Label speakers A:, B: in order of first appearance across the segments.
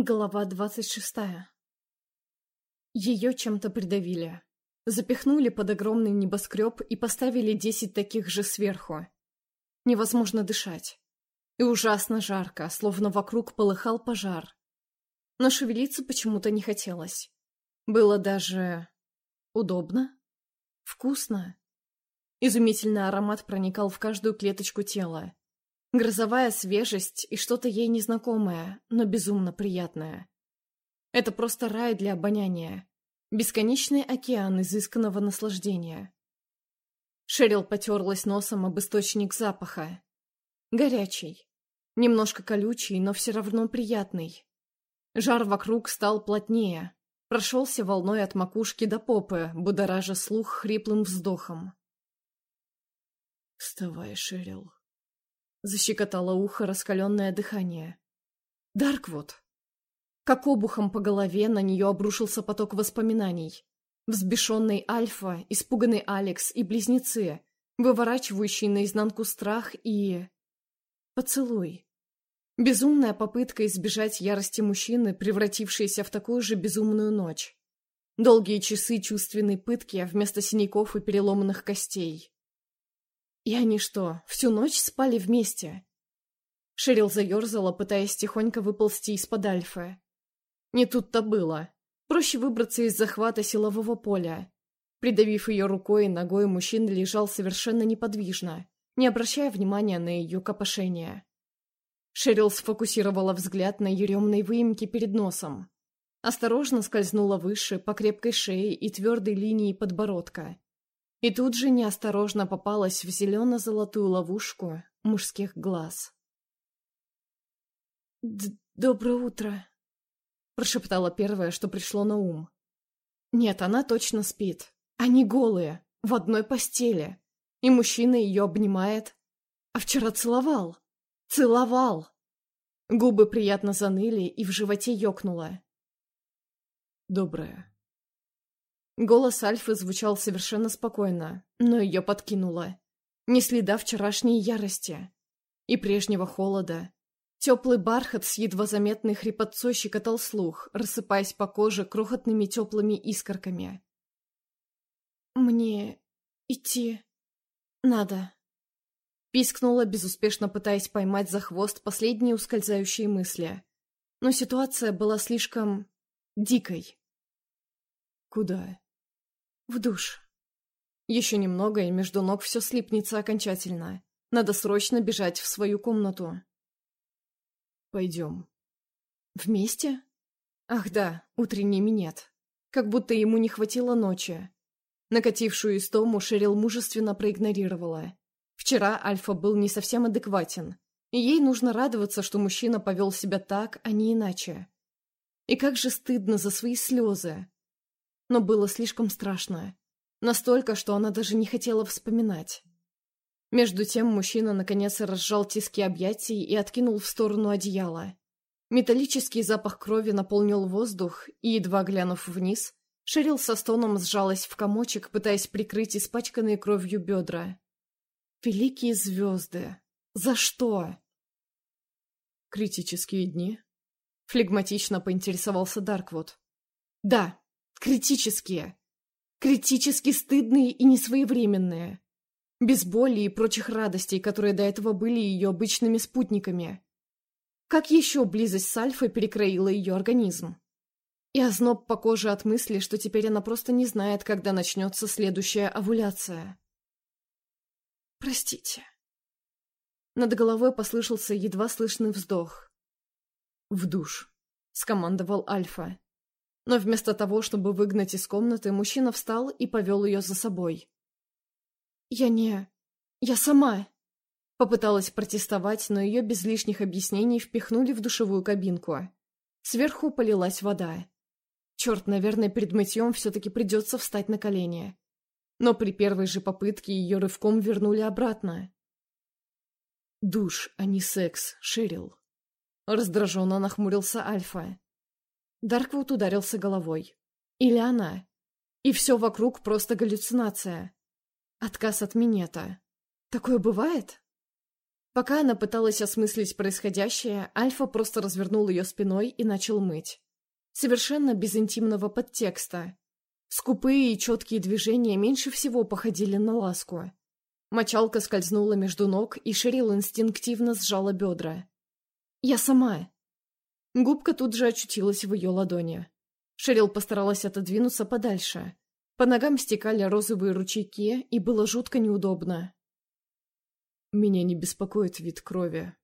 A: Глава двадцать шестая. Ее чем-то придавили. Запихнули под огромный небоскреб и поставили десять таких же сверху. Невозможно дышать. И ужасно жарко, словно вокруг полыхал пожар. Но шевелиться почему-то не хотелось. Было даже... удобно? Вкусно? Изумительный аромат проникал в каждую клеточку тела. Грозовая свежесть и что-то ей незнакомое, но безумно приятное. Это просто рай для обоняния. Бесконечный океан изысканного наслаждения. Шерил потерлась носом об источник запаха. Горячий. Немножко колючий, но все равно приятный. Жар вокруг стал плотнее. Прошелся волной от макушки до попы, будоража слух хриплым вздохом.
B: «Вставай, Шерил»,
A: Защекотало ухо раскаленное дыхание. Дарквуд. Как обухом по голове на нее обрушился поток воспоминаний. Взбешенный Альфа, испуганный Алекс и близнецы, выворачивающий наизнанку страх и... Поцелуй. Безумная попытка избежать ярости мужчины, превратившаяся в такую же безумную ночь. Долгие часы чувственной пытки вместо синяков и переломанных костей. И они что, всю ночь спали вместе? Шерил заерзала, пытаясь тихонько выползти из-под альфы. Не тут-то было. Проще выбраться из захвата силового поля. Придавив ее рукой и ногой, мужчина лежал совершенно неподвижно, не обращая внимания на ее копошение. Шерил сфокусировала взгляд на еремной выемке перед носом. Осторожно скользнула выше, по крепкой шее и твердой линии подбородка. И тут же неосторожно попалась в зелено-золотую ловушку мужских глаз.
B: «Доброе утро», — прошептала первое, что пришло на ум.
A: «Нет, она точно спит. Они голые, в одной постели. И мужчина ее обнимает. А вчера целовал. Целовал!» Губы приятно заныли и в животе ёкнуло.
B: «Доброе»,
A: Голос Альфы звучал совершенно спокойно, но ее подкинуло. Ни следа вчерашней ярости и прежнего холода. Теплый бархат с едва заметной хрипотцой щекотал слух, рассыпаясь по коже крохотными теплыми искорками. «Мне идти надо», — пискнула, безуспешно пытаясь поймать за хвост последние ускользающие мысли. Но ситуация была слишком... дикой.
B: «Куда?»
A: В душ. Еще немного, и между ног все слипнется окончательно. Надо срочно бежать в свою комнату.
B: Пойдем.
A: Вместе? Ах да, утренний минет. Как будто ему не хватило ночи. Накатившую истому Шерил мужественно проигнорировала. Вчера Альфа был не совсем адекватен, и ей нужно радоваться, что мужчина повел себя так, а не иначе. И как же стыдно за свои слезы но было слишком страшно. Настолько, что она даже не хотела вспоминать. Между тем мужчина наконец разжал тиски объятий и откинул в сторону одеяла. Металлический запах крови наполнил воздух, и, едва глянув вниз, Шерил со стоном сжалась в комочек, пытаясь прикрыть испачканные кровью бедра. «Великие звезды! За что?»
B: «Критические дни?»
A: — флегматично поинтересовался Дарквуд. «Да», Критические. Критически стыдные и несвоевременные. Без боли и прочих радостей, которые до этого были ее обычными спутниками. Как еще близость с Альфой перекроила ее организм? И озноб по коже от мысли, что теперь она просто не знает, когда начнется следующая овуляция. «Простите». Над головой послышался едва слышный вздох.
B: «В душ», —
A: скомандовал Альфа. Но вместо того, чтобы выгнать из комнаты, мужчина встал и повел ее за собой. «Я не... Я сама!» Попыталась протестовать, но ее без лишних объяснений впихнули в душевую кабинку. Сверху полилась вода. Черт, наверное, перед мытьем все-таки придется встать на колени. Но при первой же попытке ее рывком вернули обратно.
B: «Душ, а не секс, Шерил!»
A: Раздраженно нахмурился Альфа. Дарквуд ударился головой. Или она. И все вокруг просто галлюцинация. Отказ от минета. Такое бывает? Пока она пыталась осмыслить происходящее, Альфа просто развернул ее спиной и начал мыть. Совершенно без интимного подтекста. Скупые и четкие движения меньше всего походили на ласку. Мочалка скользнула между ног, и Шерил инстинктивно сжала бедра. «Я сама!» Губка тут же очутилась в ее ладони. Шерил постаралась отодвинуться подальше. По ногам стекали розовые ручейки, и было жутко неудобно.
B: Меня не беспокоит вид крови.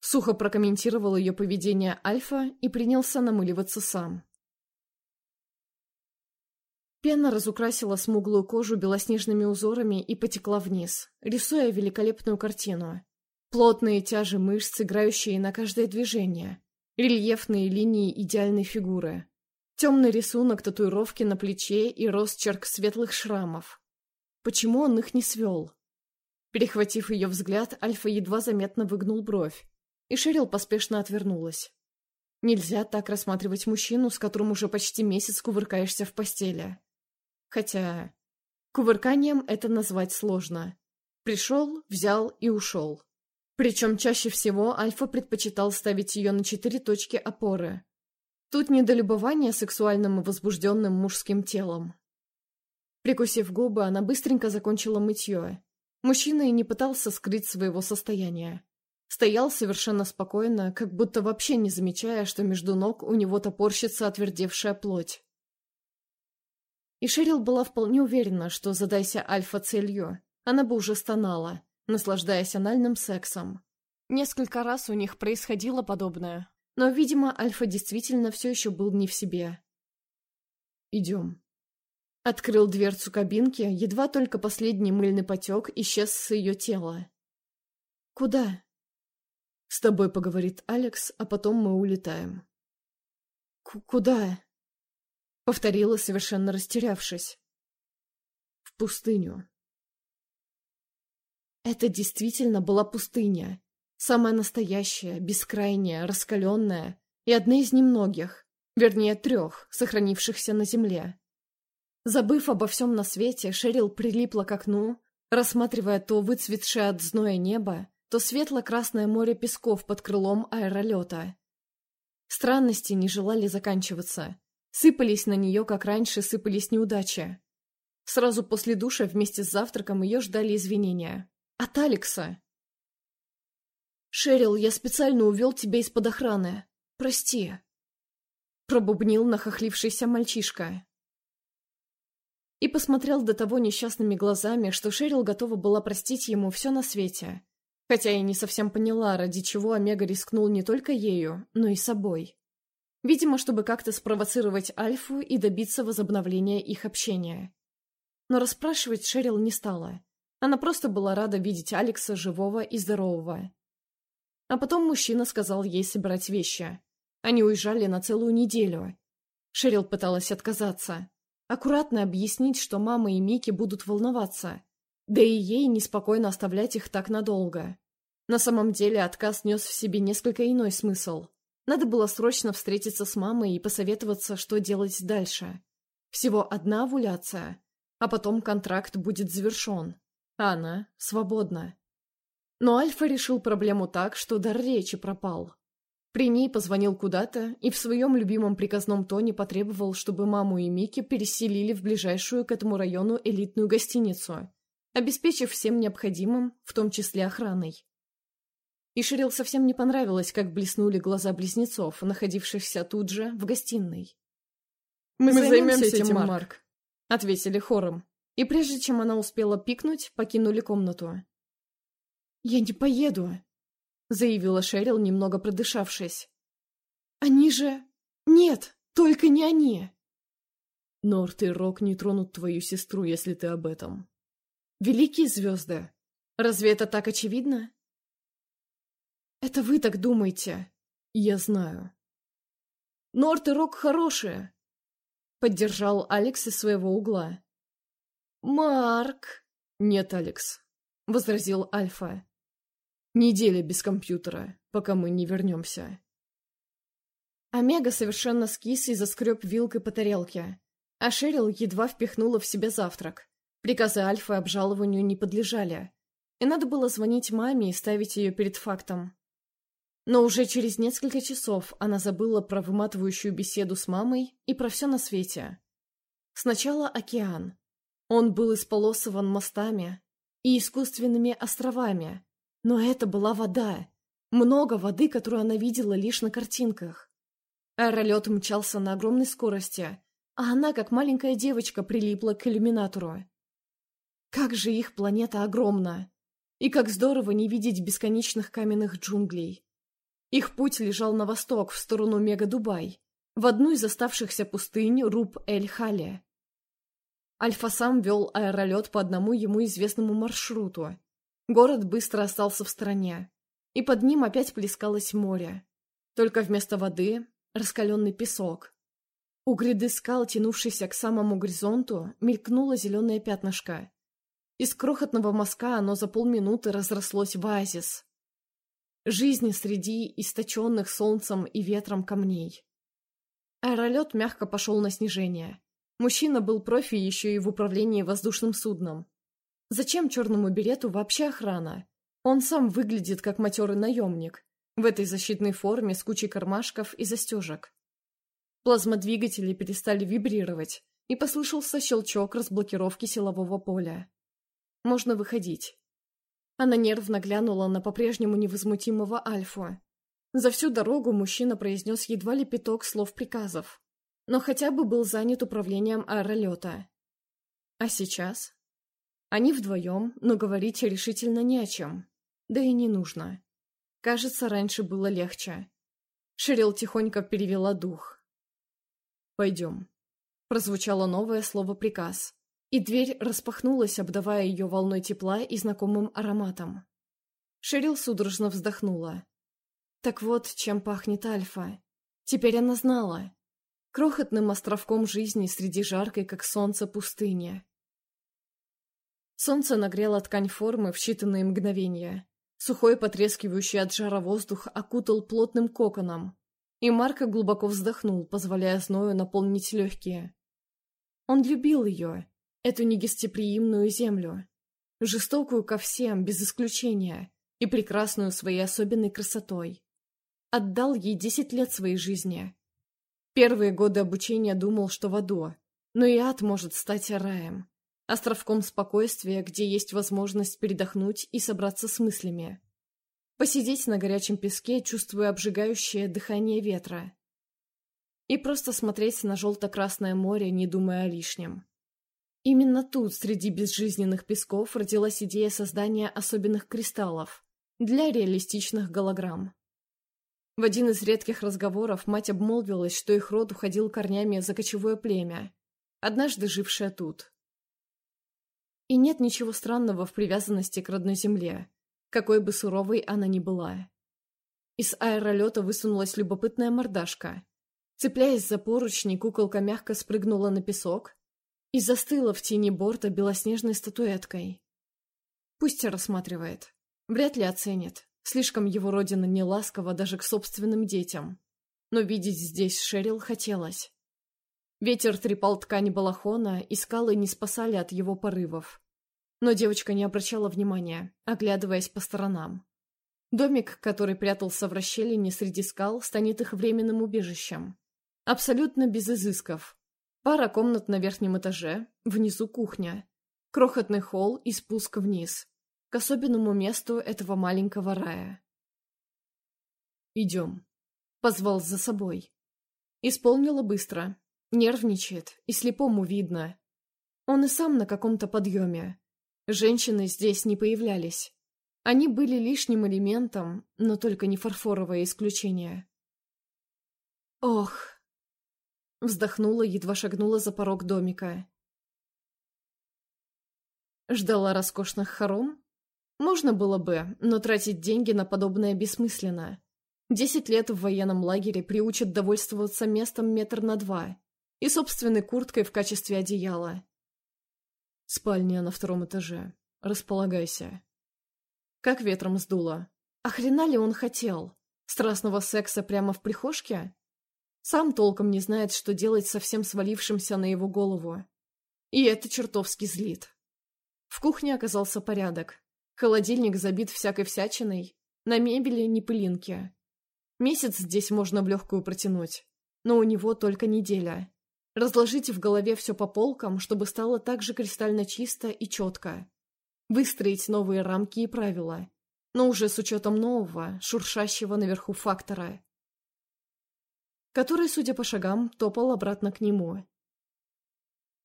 A: Сухо прокомментировал ее поведение Альфа и принялся намыливаться сам. Пена разукрасила смуглую кожу белоснежными узорами и потекла вниз, рисуя великолепную картину. Плотные тяжи мышц, играющие на каждое движение. Рельефные линии идеальной фигуры. Темный рисунок татуировки на плече и росчерк светлых шрамов. Почему он их не свел? Перехватив ее взгляд, Альфа едва заметно выгнул бровь, и Шерил поспешно отвернулась. Нельзя так рассматривать мужчину, с которым уже почти месяц кувыркаешься в постели. Хотя... Кувырканием это назвать сложно. Пришел, взял и ушел. Причем чаще всего Альфа предпочитал ставить ее на четыре точки опоры. Тут недолюбование сексуальным и возбужденным мужским телом. Прикусив губы, она быстренько закончила мытье Мужчина и не пытался скрыть своего состояния. Стоял совершенно спокойно, как будто вообще не замечая, что между ног у него топорщится отвердевшая плоть. И Шерил была вполне уверена, что, задайся Альфа целью, она бы уже стонала, наслаждаясь анальным сексом. Несколько раз у них происходило подобное, но, видимо, Альфа действительно все еще был не в себе.
B: «Идем»,
A: Открыл дверцу кабинки, едва только последний мыльный потек исчез с ее тела. «Куда?»
B: «С тобой поговорит Алекс, а потом мы улетаем».
A: К «Куда?» Повторила, совершенно растерявшись.
B: «В пустыню».
A: Это действительно была пустыня. Самая настоящая, бескрайняя, раскаленная и одна из немногих, вернее трех, сохранившихся на Земле. Забыв обо всем на свете, Шерил прилипла к окну, рассматривая то выцветшее от зноя небо, то светло-красное море песков под крылом аэролета. Странности не желали заканчиваться. Сыпались на нее, как раньше сыпались неудачи. Сразу после душа вместе с завтраком ее ждали извинения. От Алекса. «Шерил, я специально увел тебя из-под охраны. Прости», — пробубнил нахохлившийся мальчишка и посмотрел до того несчастными глазами, что Шерил готова была простить ему все на свете. Хотя и не совсем поняла, ради чего Омега рискнул не только ею, но и собой. Видимо, чтобы как-то спровоцировать Альфу и добиться возобновления их общения. Но расспрашивать Шерил не стала. Она просто была рада видеть Алекса живого и здорового. А потом мужчина сказал ей собирать вещи. Они уезжали на целую неделю. Шерил пыталась отказаться. Аккуратно объяснить, что мама и Мики будут волноваться. Да и ей неспокойно оставлять их так надолго. На самом деле отказ нес в себе несколько иной смысл. Надо было срочно встретиться с мамой и посоветоваться, что делать дальше. Всего одна овуляция, а потом контракт будет завершен. А она свободна. Но Альфа решил проблему так, что дар речи пропал. При ней позвонил куда-то и в своем любимом приказном тоне потребовал, чтобы маму и Мики переселили в ближайшую к этому району элитную гостиницу, обеспечив всем необходимым, в том числе охраной. И Шерил совсем не понравилось, как блеснули глаза близнецов, находившихся тут же, в гостиной. «Мы, Мы займемся, займемся этим, Марк», Марк — ответили хором. И прежде чем она успела пикнуть, покинули комнату. «Я не поеду», — заявила Шерил, немного продышавшись. «Они же... Нет, только не они!»
B: «Норт и Рок не тронут твою сестру, если ты об этом».
A: «Великие звезды! Разве это так очевидно?» «Это вы так думаете?»
B: «Я знаю».
A: «Норт и Рок хорошие!» — поддержал Алекс из своего угла. «Марк!»
B: «Нет, Алекс», — возразил Альфа. Неделя без компьютера, пока мы не вернемся.
A: Омега совершенно скис и заскреб вилкой по тарелке, а Шерил едва впихнула в себя завтрак. Приказы Альфы обжалованию не подлежали. и надо было звонить маме и ставить ее перед фактом. Но уже через несколько часов она забыла про выматывающую беседу с мамой и про все на свете. Сначала океан. Он был исполосован мостами и искусственными островами, но это была вода. Много воды, которую она видела лишь на картинках. Аэролет мчался на огромной скорости, а она, как маленькая девочка, прилипла к иллюминатору. Как же их планета огромна! И как здорово не видеть бесконечных каменных джунглей. Их путь лежал на восток, в сторону Мега-Дубай, в одну из оставшихся пустынь Руб-эль-Хали. Альфа сам вел аэролет по одному ему известному маршруту. Город быстро остался в стороне, и под ним опять плескалось море. Только вместо воды — раскаленный песок. У гряды скал, тянувшейся к самому горизонту, мелькнуло зеленое пятнышко. Из крохотного мазка оно за полминуты разрослось в оазис. Жизнь среди источенных солнцем и ветром камней. Аэролет мягко пошел на снижение. Мужчина был профи еще и в управлении воздушным судном. Зачем черному билету вообще охрана? Он сам выглядит как матерый наемник, в этой защитной форме с кучей кармашков и застежек. Плазмодвигатели перестали вибрировать, и послышался щелчок разблокировки силового поля. Можно выходить. Она нервно глянула на по-прежнему невозмутимого Альфу. За всю дорогу мужчина произнес едва ли пяток слов приказов, но хотя бы был занят управлением аэролета. А сейчас? Они вдвоем, но говорить решительно не о чем. Да и не нужно. Кажется, раньше было легче. Шерил тихонько перевела дух. «Пойдем». Прозвучало новое слово-приказ, и дверь распахнулась, обдавая ее волной тепла и знакомым ароматом. Шерил судорожно вздохнула. Так вот, чем пахнет Альфа. Теперь она знала. Крохотным островком жизни среди жаркой, как солнце, пустыни. Солнце нагрело ткань формы в считанные мгновения. Сухой, потрескивающий от жара воздух окутал плотным коконом, и Марко глубоко вздохнул, позволяя зною наполнить легкие. Он любил ее, эту негостеприимную землю, жестокую ко всем, без исключения, и прекрасную своей особенной красотой. Отдал ей десять лет своей жизни. Первые годы обучения думал, что в аду, но и ад может стать раем, островком спокойствия, где есть возможность передохнуть и собраться с мыслями. Посидеть на горячем песке, чувствуя обжигающее дыхание ветра. И просто смотреть на желто-красное море, не думая о лишнем. Именно тут, среди безжизненных песков, родилась идея создания особенных кристаллов для реалистичных голограмм. В один из редких разговоров мать обмолвилась, что их род уходил корнями за кочевое племя, однажды жившее тут. И нет ничего странного в привязанности к родной земле какой бы суровой она ни была. Из аэролета высунулась любопытная мордашка. Цепляясь за поручни, куколка мягко спрыгнула на песок и застыла в тени борта белоснежной статуэткой. Пусть рассматривает. Вряд ли оценит. Слишком его родина не ласкова даже к собственным детям. Но видеть здесь Шерил хотелось. Ветер трепал ткани балахона, и скалы не спасали от его порывов. Но девочка не обращала внимания, оглядываясь по сторонам. Домик, который прятался в расщелине среди скал, станет их временным убежищем. Абсолютно без изысков. Пара комнат на верхнем этаже, внизу кухня. Крохотный холл и спуск вниз. К особенному месту этого маленького рая. «Идем», — позвал за собой. Исполнила быстро. Нервничает, и слепому видно. Он и сам на каком-то подъеме. Женщины здесь не появлялись. Они были лишним элементом, но только не фарфоровое исключение. «Ох!» Вздохнула, едва шагнула за порог домика. Ждала роскошных хором? Можно было бы, но тратить деньги на подобное бессмысленно. Десять лет в военном лагере приучат довольствоваться местом метр на два и собственной курткой в качестве одеяла. Спальня на втором этаже. Располагайся. Как ветром сдуло. А хрена ли он хотел? Страстного секса прямо в прихожке? Сам толком не знает, что делать со всем свалившимся на его голову. И это чертовски злит. В кухне оказался порядок. Холодильник забит всякой всячиной, на мебели ни пылинки. Месяц здесь можно в легкую протянуть, но у него только неделя. Разложите в голове все по полкам, чтобы стало так же кристально чисто и четко. Выстроить новые рамки и правила, но уже с учетом нового, шуршащего наверху фактора. Который, судя по шагам, топал обратно к нему.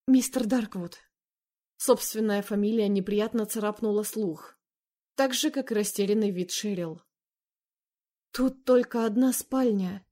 A: «Мистер Дарквуд». Собственная фамилия неприятно царапнула слух, так же, как и растерянный вид Шерил. «Тут только одна спальня»,